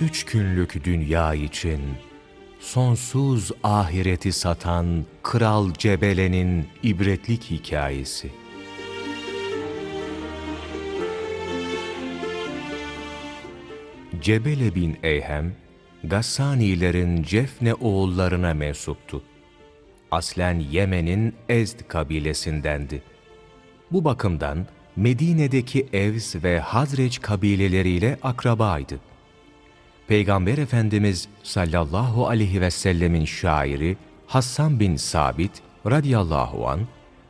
üç günlük dünya için sonsuz ahireti satan Kral Cebele'nin ibretlik hikayesi. Cebele bin Eyhem, Gassanilerin Cefne oğullarına mensuptu. Aslen Yemen'in Ezd kabilesindendi. Bu bakımdan Medine'deki Evs ve Hazreç kabileleriyle akrabaydı. Peygamber Efendimiz sallallahu aleyhi ve sellemin şairi Hassan bin Sabit radıyallahu an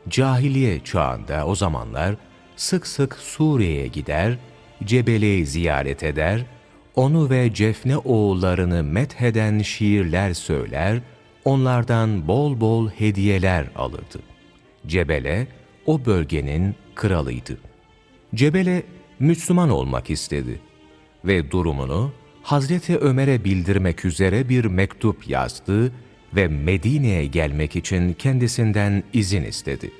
cahiliye çağında o zamanlar sık sık Suriye'ye gider, Cebele'yi ziyaret eder, onu ve Cefne oğullarını metheden şiirler söyler, onlardan bol bol hediyeler alırdı. Cebele o bölgenin kralıydı. Cebele Müslüman olmak istedi ve durumunu Hazreti Ömer'e bildirmek üzere bir mektup yazdı ve Medine'ye gelmek için kendisinden izin istedi.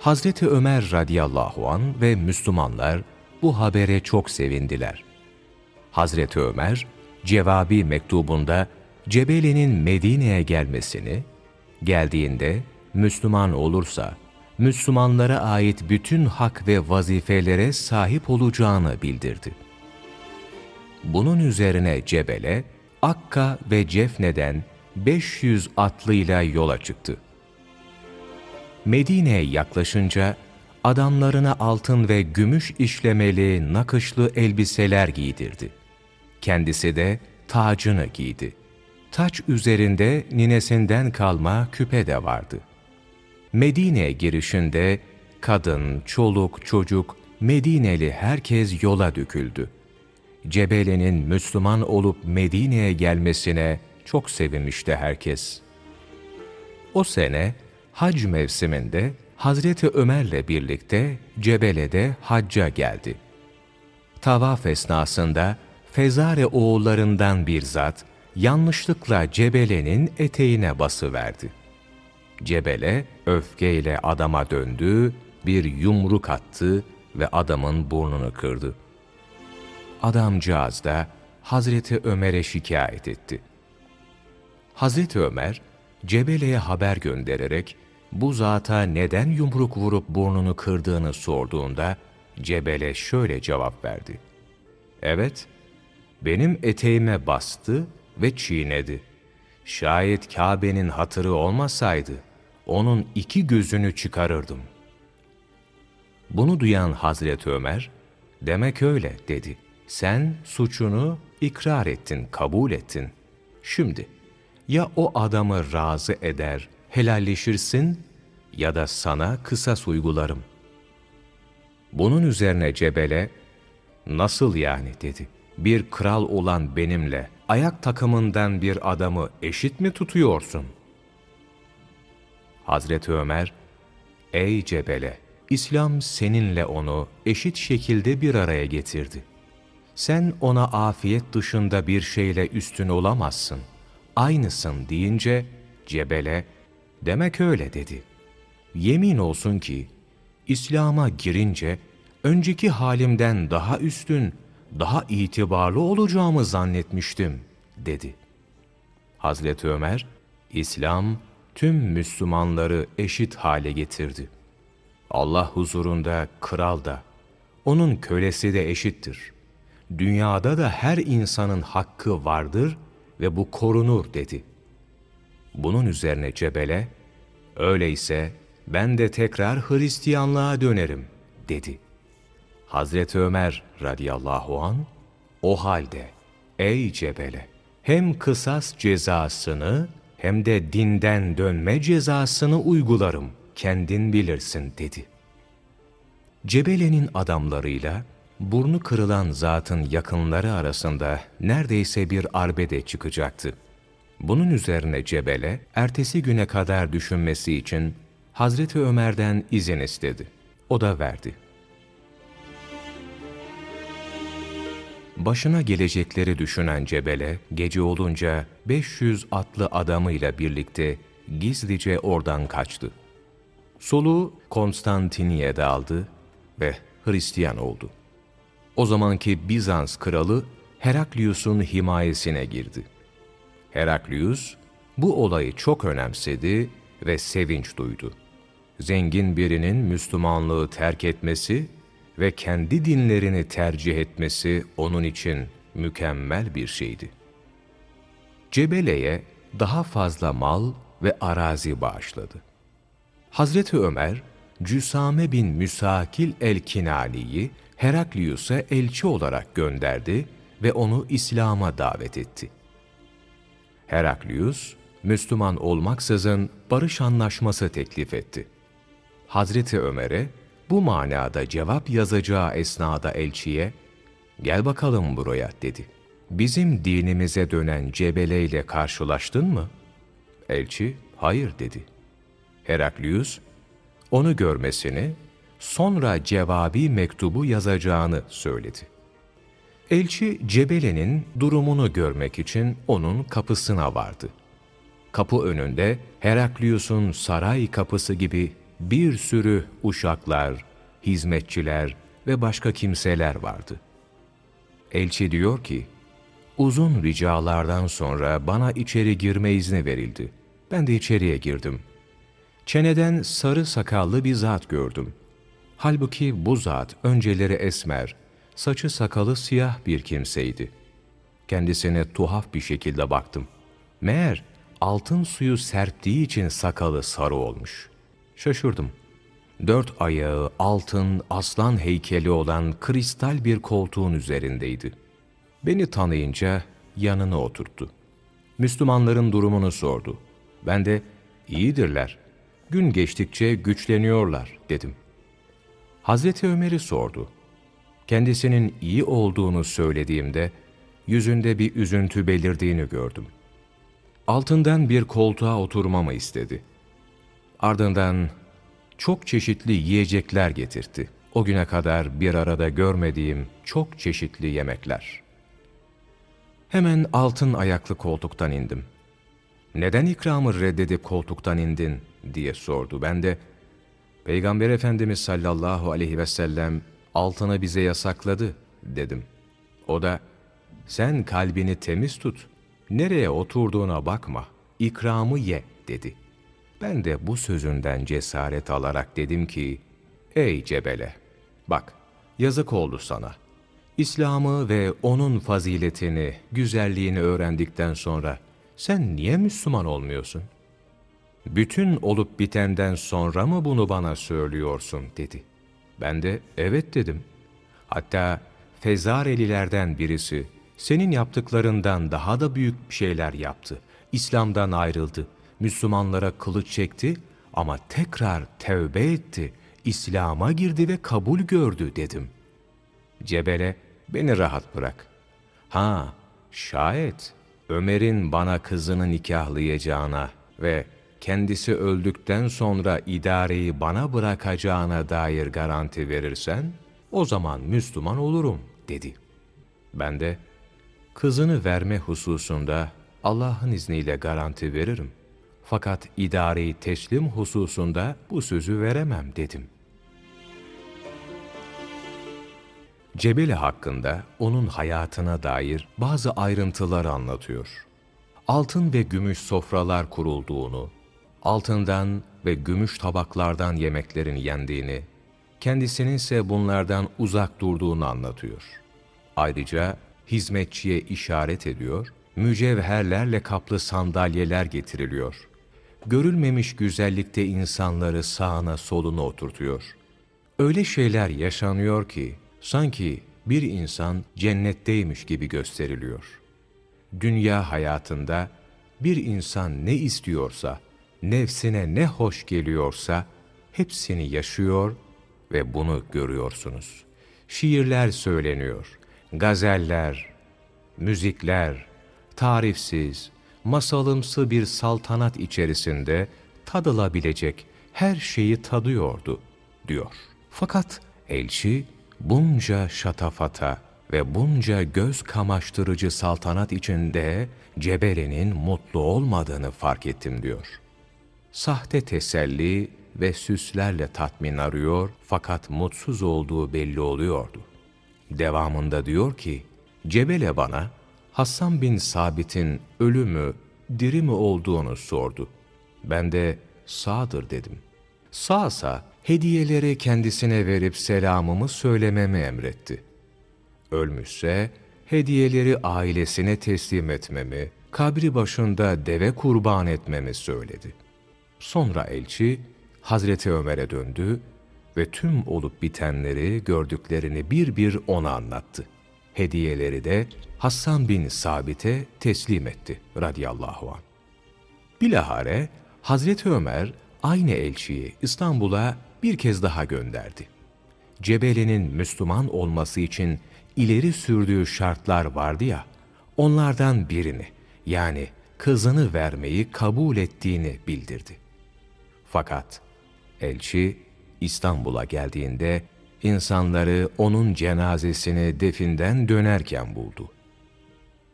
Hazreti Ömer radıyallahu an ve Müslümanlar bu habere çok sevindiler. Hazreti Ömer, cevabi mektubunda Cebeli'nin Medine'ye gelmesini, geldiğinde Müslüman olursa, Müslümanlara ait bütün hak ve vazifelere sahip olacağını bildirdi. Bunun üzerine Cebele, Akka ve Cefne'den 500 atlıyla yola çıktı. Medine'ye yaklaşınca adamlarına altın ve gümüş işlemeli nakışlı elbiseler giydirdi. Kendisi de tacını giydi. Taç üzerinde ninesinden kalma küpe de vardı. Medine girişinde kadın, çoluk, çocuk, Medineli herkes yola döküldü. Cebele'nin Müslüman olup Medine'ye gelmesine çok sevinmişti herkes. O sene hac mevsiminde Hazreti Ömer'le birlikte Cebele'de hacca geldi. Tavaf esnasında Fezare oğullarından bir zat yanlışlıkla Cebele'nin eteğine basıverdi. Cebele öfkeyle adama döndü, bir yumruk attı ve adamın burnunu kırdı. Adamcağız da Hazreti Ömer'e şikayet etti. Hazreti Ömer, Cebele'ye haber göndererek bu zata neden yumruk vurup burnunu kırdığını sorduğunda Cebele şöyle cevap verdi. Evet, benim eteğime bastı ve çiğnedi. Şayet Kabe'nin hatırı olmasaydı, onun iki gözünü çıkarırdım. Bunu duyan Hazreti Ömer, demek öyle dedi. Sen suçunu ikrar ettin, kabul ettin. Şimdi ya o adamı razı eder, helalleşirsin ya da sana kısas uygularım. Bunun üzerine Cebele, nasıl yani dedi. Bir kral olan benimle ayak takımından bir adamı eşit mi tutuyorsun? Hazreti Ömer, ey Cebele, İslam seninle onu eşit şekilde bir araya getirdi. Sen ona afiyet dışında bir şeyle üstün olamazsın. Aynısın deyince Cebele, demek öyle dedi. Yemin olsun ki, İslam'a girince önceki halimden daha üstün, daha itibarlı olacağımı zannetmiştim, dedi. Hazreti Ömer, İslam tüm Müslümanları eşit hale getirdi. Allah huzurunda kral da, onun kölesi de eşittir. Dünyada da her insanın hakkı vardır ve bu korunur dedi. Bunun üzerine Cebele, öyleyse ben de tekrar Hristiyanlığa dönerim dedi. Hazreti Ömer radıyallahu an o halde ey Cebele hem kısas cezasını hem de dinden dönme cezasını uygularım kendin bilirsin dedi. Cebele'nin adamlarıyla burnu kırılan zatın yakınları arasında neredeyse bir arbede çıkacaktı. Bunun üzerine Cebele, ertesi güne kadar düşünmesi için Hazreti Ömer'den izin istedi. O da verdi. Başına gelecekleri düşünen Cebele, gece olunca 500 atlı adamıyla birlikte gizlice oradan kaçtı. Soluğu Konstantiniye'de aldı ve Hristiyan oldu. O zamanki Bizans kralı Heraklius'un himayesine girdi. Heraklius bu olayı çok önemsedi ve sevinç duydu. Zengin birinin Müslümanlığı terk etmesi ve kendi dinlerini tercih etmesi onun için mükemmel bir şeydi. Cebele'ye daha fazla mal ve arazi bağışladı. Hazreti Ömer, Cüsame bin Müsakil el-Kinani'yi Heraklius'a elçi olarak gönderdi ve onu İslam'a davet etti. Heraklius, Müslüman olmaksızın barış anlaşması teklif etti. Hazreti Ömer'e bu manada cevap yazacağı esnada elçiye, ''Gel bakalım buraya.'' dedi. ''Bizim dinimize dönen Cebele ile karşılaştın mı?'' Elçi, ''Hayır.'' dedi. Heraklius, onu görmesini, sonra cevabi mektubu yazacağını söyledi. Elçi Cebele'nin durumunu görmek için onun kapısına vardı. Kapı önünde Heraklius'un saray kapısı gibi bir sürü uşaklar, hizmetçiler ve başka kimseler vardı. Elçi diyor ki, uzun ricalardan sonra bana içeri girme izni verildi. Ben de içeriye girdim. Çeneden sarı sakallı bir zat gördüm. Halbuki bu zat önceleri esmer, saçı sakalı siyah bir kimseydi. Kendisine tuhaf bir şekilde baktım. Meğer altın suyu serptiği için sakalı sarı olmuş. Şaşırdım. Dört ayağı altın aslan heykeli olan kristal bir koltuğun üzerindeydi. Beni tanıyınca yanına oturttu. Müslümanların durumunu sordu. Ben de iyidirler. Gün geçtikçe güçleniyorlar dedim. Hazreti Ömer'i sordu. Kendisinin iyi olduğunu söylediğimde yüzünde bir üzüntü belirdiğini gördüm. Altından bir koltuğa oturmamı istedi. Ardından çok çeşitli yiyecekler getirtti. O güne kadar bir arada görmediğim çok çeşitli yemekler. Hemen altın ayaklı koltuktan indim. Neden ikramı reddedip koltuktan indin diye sordu. Ben de Peygamber Efendimiz sallallahu aleyhi ve sellem altını bize yasakladı dedim. O da sen kalbini temiz tut, nereye oturduğuna bakma, ikramı ye dedi. Ben de bu sözünden cesaret alarak dedim ki, ey Cebele, bak yazık oldu sana. İslam'ı ve onun faziletini, güzelliğini öğrendikten sonra sen niye Müslüman olmuyorsun? Bütün olup bitenden sonra mı bunu bana söylüyorsun dedi. Ben de evet dedim. Hatta Fezarelilerden birisi senin yaptıklarından daha da büyük şeyler yaptı. İslam'dan ayrıldı. Müslümanlara kılıç çekti ama tekrar tevbe etti. İslam'a girdi ve kabul gördü dedim. Cebele beni rahat bırak. Ha şayet Ömer'in bana kızını nikahlayacağına ve kendisi öldükten sonra idareyi bana bırakacağına dair garanti verirsen, o zaman Müslüman olurum, dedi. Ben de, kızını verme hususunda Allah'ın izniyle garanti veririm. Fakat idareyi teslim hususunda bu sözü veremem, dedim. Cebeli hakkında onun hayatına dair bazı ayrıntılar anlatıyor. Altın ve gümüş sofralar kurulduğunu, altından ve gümüş tabaklardan yemeklerin yendiğini, kendisinin ise bunlardan uzak durduğunu anlatıyor. Ayrıca hizmetçiye işaret ediyor, mücevherlerle kaplı sandalyeler getiriliyor. Görülmemiş güzellikte insanları sağına soluna oturtuyor. Öyle şeyler yaşanıyor ki, sanki bir insan cennetteymiş gibi gösteriliyor. Dünya hayatında bir insan ne istiyorsa, nefsine ne hoş geliyorsa hepsini yaşıyor ve bunu görüyorsunuz. Şiirler söyleniyor, gazeller, müzikler, tarifsiz, masalımsı bir saltanat içerisinde tadılabilecek her şeyi tadıyordu, diyor. Fakat elçi bunca şatafata ve bunca göz kamaştırıcı saltanat içinde Cebele'nin mutlu olmadığını fark ettim diyor sahte teselli ve süslerle tatmin arıyor fakat mutsuz olduğu belli oluyordu. Devamında diyor ki, Cebele bana Hassan bin Sabit'in ölü mü, diri mi olduğunu sordu. Ben de sağdır dedim. Sağsa hediyeleri kendisine verip selamımı söylememi emretti. Ölmüşse hediyeleri ailesine teslim etmemi, kabri başında deve kurban etmemi söyledi. Sonra elçi Hazreti Ömer'e döndü ve tüm olup bitenleri gördüklerini bir bir ona anlattı. Hediyeleri de Hassan bin Sabit'e teslim etti radıyallahu anh. Bilahare Hazreti Ömer aynı elçiyi İstanbul'a bir kez daha gönderdi. Cebeli'nin Müslüman olması için ileri sürdüğü şartlar vardı ya, onlardan birini yani kızını vermeyi kabul ettiğini bildirdi. Fakat elçi İstanbul'a geldiğinde insanları onun cenazesini definden dönerken buldu.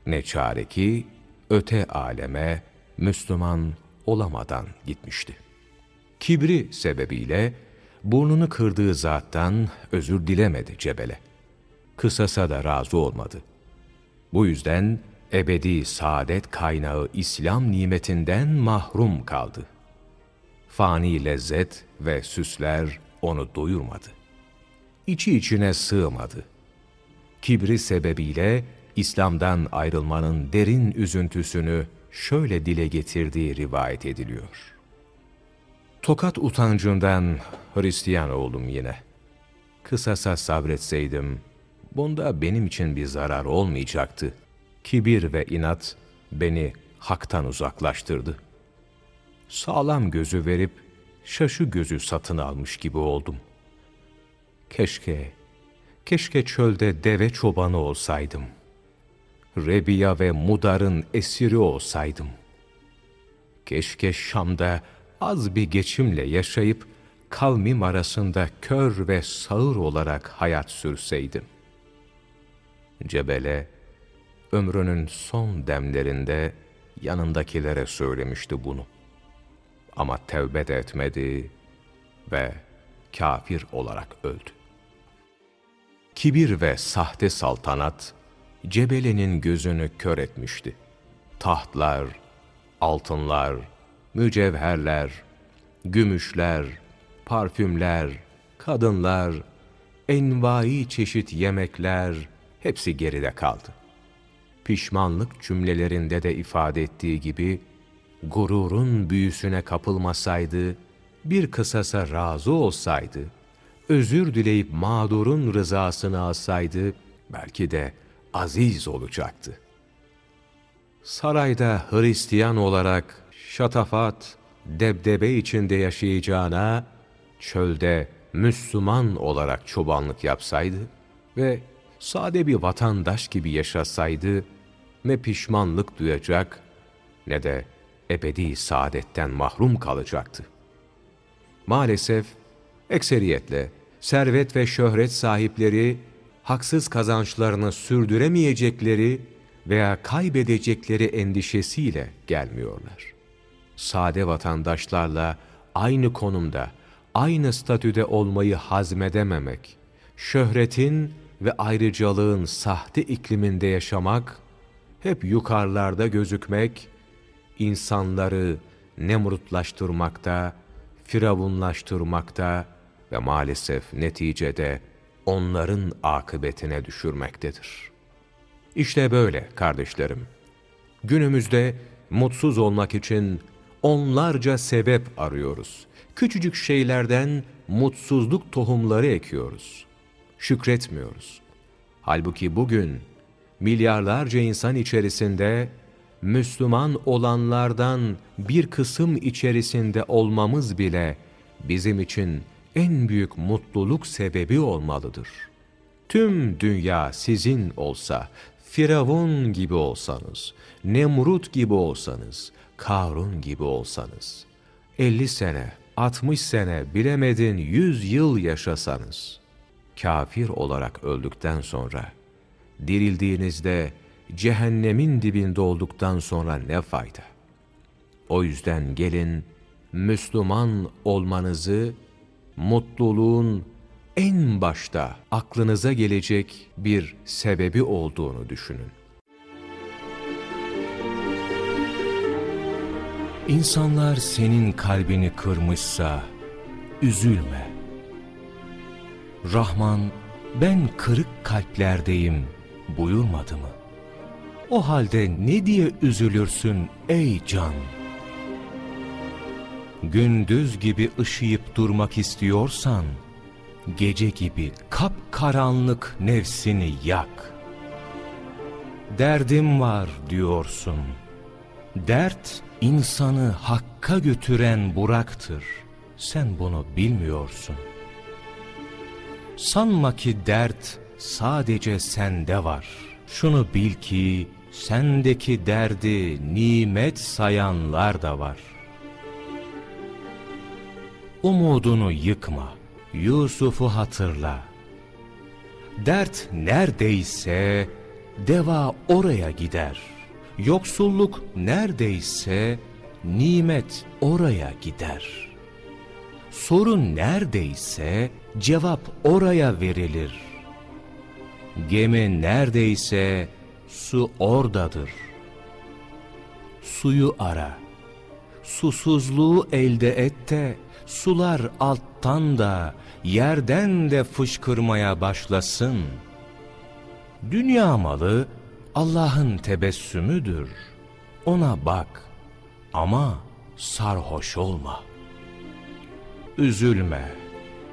Ne çare ki öte aleme Müslüman olamadan gitmişti. Kibri sebebiyle burnunu kırdığı zattan özür dilemedi Cebele. Kısasa da razı olmadı. Bu yüzden ebedi saadet kaynağı İslam nimetinden mahrum kaldı. Fani lezzet ve süsler onu doyurmadı. İçi içine sığmadı. Kibri sebebiyle İslam'dan ayrılmanın derin üzüntüsünü şöyle dile getirdiği rivayet ediliyor. Tokat utancından Hristiyan oldum yine. Kısasa sabretseydim, bunda benim için bir zarar olmayacaktı. Kibir ve inat beni haktan uzaklaştırdı. Sağlam gözü verip şaşı gözü satın almış gibi oldum. Keşke, keşke çölde deve çobanı olsaydım. Rebiya ve Mudar'ın esiri olsaydım. Keşke Şam'da az bir geçimle yaşayıp kavmim arasında kör ve sağır olarak hayat sürseydim. Cebele, ömrünün son demlerinde yanındakilere söylemişti bunu. Ama tevbe de etmedi ve kafir olarak öldü. Kibir ve sahte saltanat, Cebele'nin gözünü kör etmişti. Tahtlar, altınlar, mücevherler, gümüşler, parfümler, kadınlar, envai çeşit yemekler hepsi geride kaldı. Pişmanlık cümlelerinde de ifade ettiği gibi, gururun büyüsüne kapılmasaydı, bir kısasa razı olsaydı, özür dileyip mağdurun rızasını alsaydı, belki de aziz olacaktı. Sarayda Hristiyan olarak şatafat, debdebe içinde yaşayacağına, çölde Müslüman olarak çobanlık yapsaydı ve sade bir vatandaş gibi yaşasaydı, ne pişmanlık duyacak ne de ebedi saadetten mahrum kalacaktı. Maalesef ekseriyetle servet ve şöhret sahipleri haksız kazançlarını sürdüremeyecekleri veya kaybedecekleri endişesiyle gelmiyorlar. Sade vatandaşlarla aynı konumda, aynı statüde olmayı hazmedememek, şöhretin ve ayrıcalığın sahte ikliminde yaşamak, hep yukarılarda gözükmek, insanları nemrutlaştırmakta, firavunlaştırmakta ve maalesef neticede onların akıbetine düşürmektedir. İşte böyle kardeşlerim. Günümüzde mutsuz olmak için onlarca sebep arıyoruz. Küçücük şeylerden mutsuzluk tohumları ekiyoruz. Şükretmiyoruz. Halbuki bugün milyarlarca insan içerisinde Müslüman olanlardan bir kısım içerisinde olmamız bile bizim için en büyük mutluluk sebebi olmalıdır. Tüm dünya sizin olsa, Firavun gibi olsanız, Nemrut gibi olsanız, Karun gibi olsanız, 50 sene, 60 sene, bilemedin 100 yıl yaşasanız, kafir olarak öldükten sonra, dirildiğinizde cehennemin dibinde olduktan sonra ne fayda? O yüzden gelin, Müslüman olmanızı mutluluğun, en başta aklınıza gelecek bir sebebi olduğunu düşünün. İnsanlar senin kalbini kırmışsa üzülme. Rahman ben kırık kalplerdeyim buyurmadı mı? O halde ne diye üzülürsün ey can? Gündüz gibi ışıyıp durmak istiyorsan, gece gibi kapkaranlık nefsini yak. Derdim var diyorsun. Dert insanı hakka götüren buraktır. Sen bunu bilmiyorsun. Sanma ki dert sadece sende var. Şunu bil ki sendeki derdi nimet sayanlar da var. Umudunu yıkma, Yusuf'u hatırla. Dert neredeyse deva oraya gider. Yoksulluk neredeyse nimet oraya gider. Sorun neredeyse cevap oraya verilir. Gemi neredeyse su oradadır. Suyu ara. Susuzluğu elde et de sular alttan da yerden de fışkırmaya başlasın. Dünya malı Allah'ın tebessümüdür. Ona bak ama sarhoş olma. Üzülme.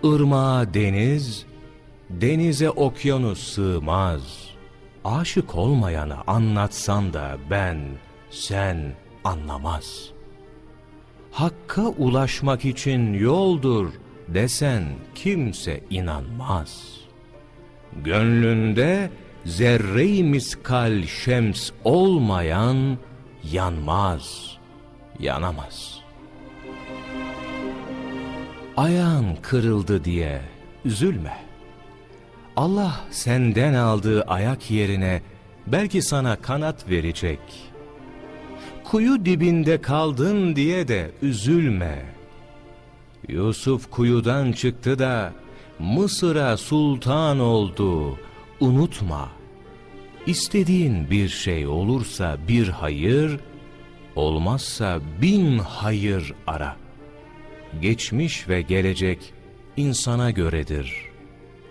Irmağa deniz, denize okyanus sığmaz. Aşık olmayanı anlatsan da ben, sen anlamaz. Hakka ulaşmak için yoldur desen kimse inanmaz. Gönlünde zerre-i miskal şems olmayan yanmaz, yanamaz. Ayağın kırıldı diye üzülme. Allah senden aldığı ayak yerine belki sana kanat verecek. Kuyu dibinde kaldın diye de üzülme. Yusuf kuyudan çıktı da Mısır'a sultan oldu. Unutma. İstediğin bir şey olursa bir hayır, olmazsa bin hayır ara. Geçmiş ve gelecek insana göredir.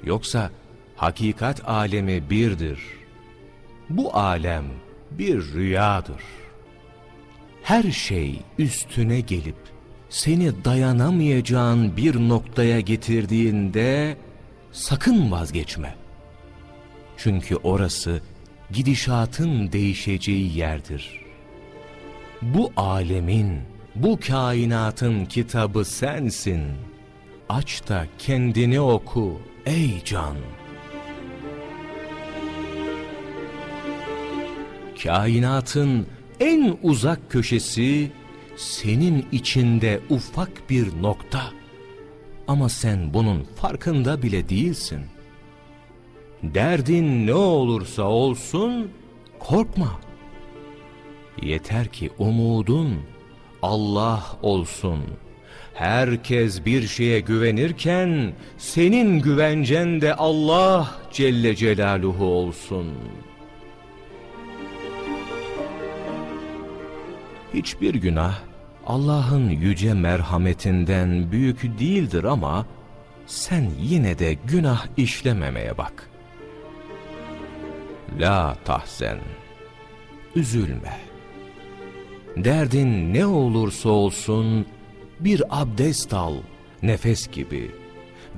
Yoksa hakikat alemi birdir. Bu alem bir rüyadır. Her şey üstüne gelip seni dayanamayacağın bir noktaya getirdiğinde sakın vazgeçme. Çünkü orası gidişatın değişeceği yerdir. Bu alemin, bu kainatın kitabı sensin. Aç da kendini oku ey can. Kainatın en uzak köşesi senin içinde ufak bir nokta. Ama sen bunun farkında bile değilsin. Derdin ne olursa olsun korkma. Yeter ki umudun Allah olsun. Herkes bir şeye güvenirken senin güvencen de Allah Celle Celaluhu olsun. Hiçbir günah Allah'ın yüce merhametinden büyük değildir ama sen yine de günah işlememeye bak. La tahzen, üzülme. Derdin ne olursa olsun bir abdest al, nefes gibi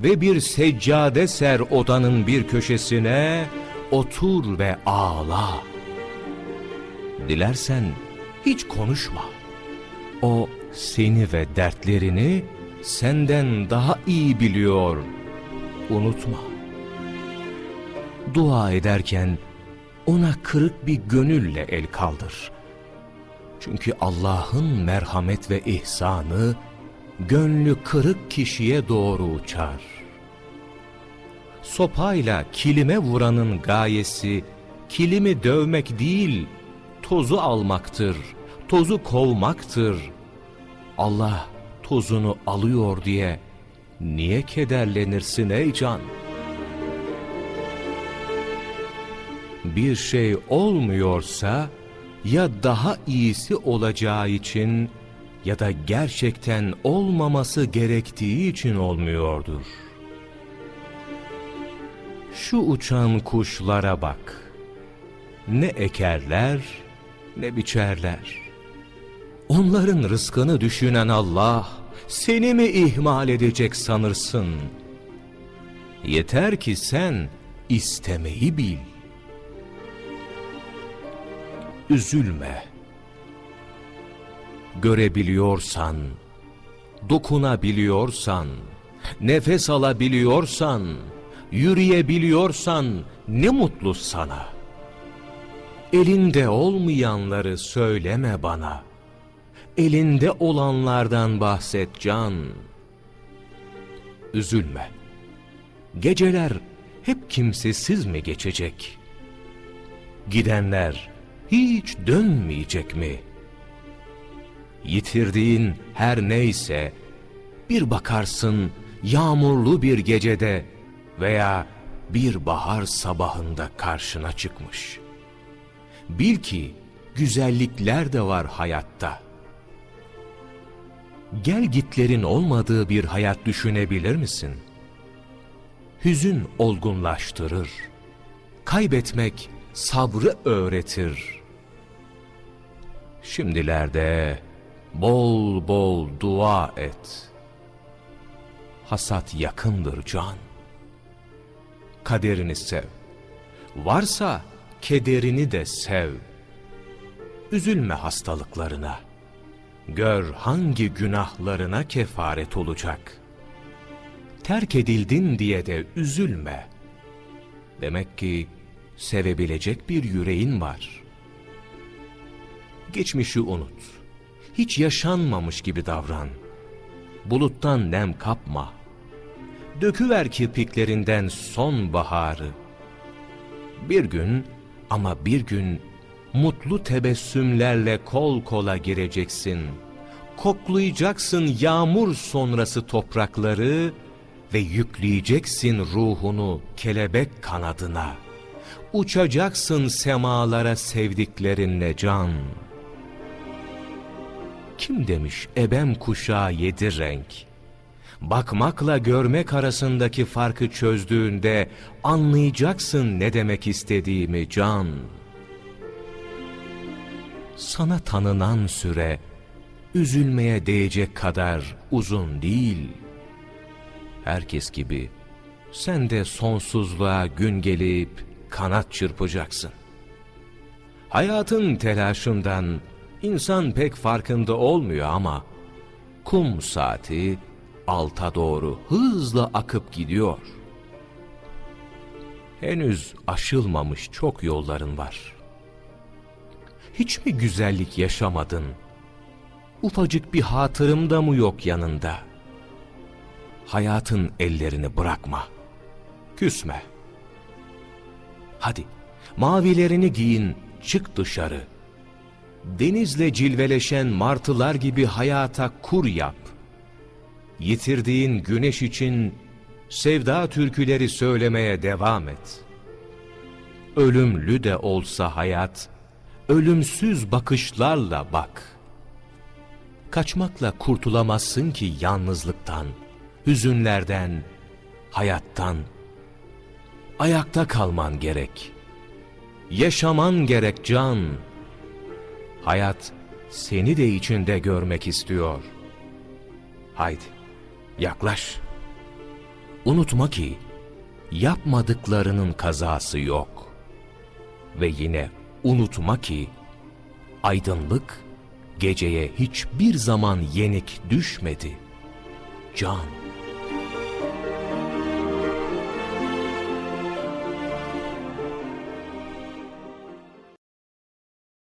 ve bir seccade ser odanın bir köşesine, otur ve ağla. Dilersen hiç konuşma. O seni ve dertlerini senden daha iyi biliyor. Unutma. Dua ederken ona kırık bir gönülle el kaldır. Çünkü Allah'ın merhamet ve ihsanı gönlü kırık kişiye doğru uçar. Sopayla kilime vuranın gayesi kilimi dövmek değil, tozu almaktır, tozu kovmaktır. Allah tozunu alıyor diye niye kederlenirsin ey can? Bir şey olmuyorsa ya daha iyisi olacağı için ya da gerçekten olmaması gerektiği için olmuyordur. Şu uçan kuşlara bak. Ne ekerler ne biçerler. Onların rızkını düşünen Allah seni mi ihmal edecek sanırsın? Yeter ki sen istemeyi bil. Üzülme. Görebiliyorsan, dokunabiliyorsan, nefes alabiliyorsan, yürüyebiliyorsan ne mutlu sana. Elinde olmayanları söyleme bana. Elinde olanlardan bahset can. Üzülme. Geceler hep kimsesiz mi geçecek? Gidenler hiç dönmeyecek mi? Yitirdiğin her neyse bir bakarsın yağmurlu bir gecede veya bir bahar sabahında karşına çıkmış. Bil ki güzellikler de var hayatta. Gel gitlerin olmadığı bir hayat düşünebilir misin? Hüzün olgunlaştırır. Kaybetmek sabrı öğretir. Şimdilerde bol bol dua et. Hasat yakındır can. Kaderini sev. Varsa kederini de sev. Üzülme hastalıklarına. Gör hangi günahlarına kefaret olacak. Terk edildin diye de üzülme. Demek ki sevebilecek bir yüreğin var. Geçmişi unut. Hiç yaşanmamış gibi davran. Buluttan nem kapma. Döküver kirpiklerinden son baharı. Bir gün ama bir gün mutlu tebessümlerle kol kola gireceksin. Koklayacaksın yağmur sonrası toprakları ve yükleyeceksin ruhunu kelebek kanadına. Uçacaksın semalara sevdiklerinle can. Kim demiş ebem kuşağı yedi renk? Bakmakla görmek arasındaki farkı çözdüğünde anlayacaksın ne demek istediğimi can. Sana tanınan süre üzülmeye değecek kadar uzun değil. Herkes gibi sen de sonsuzluğa gün gelip kanat çırpacaksın. Hayatın telaşından insan pek farkında olmuyor ama kum saati alta doğru hızla akıp gidiyor. Henüz aşılmamış çok yolların var. Hiç mi güzellik yaşamadın? Ufacık bir hatırım da mı yok yanında? Hayatın ellerini bırakma. Küsme. Hadi mavilerini giyin çık dışarı. Denizle cilveleşen martılar gibi hayata kur yap. Yitirdiğin güneş için sevda türküleri söylemeye devam et. Ölümlü de olsa hayat, ölümsüz bakışlarla bak. Kaçmakla kurtulamazsın ki yalnızlıktan, hüzünlerden, hayattan. Ayakta kalman gerek. Yaşaman gerek can. Hayat seni de içinde görmek istiyor. Haydi yaklaş. Unutma ki yapmadıklarının kazası yok. Ve yine unutma ki aydınlık geceye hiçbir zaman yenik düşmedi. Can.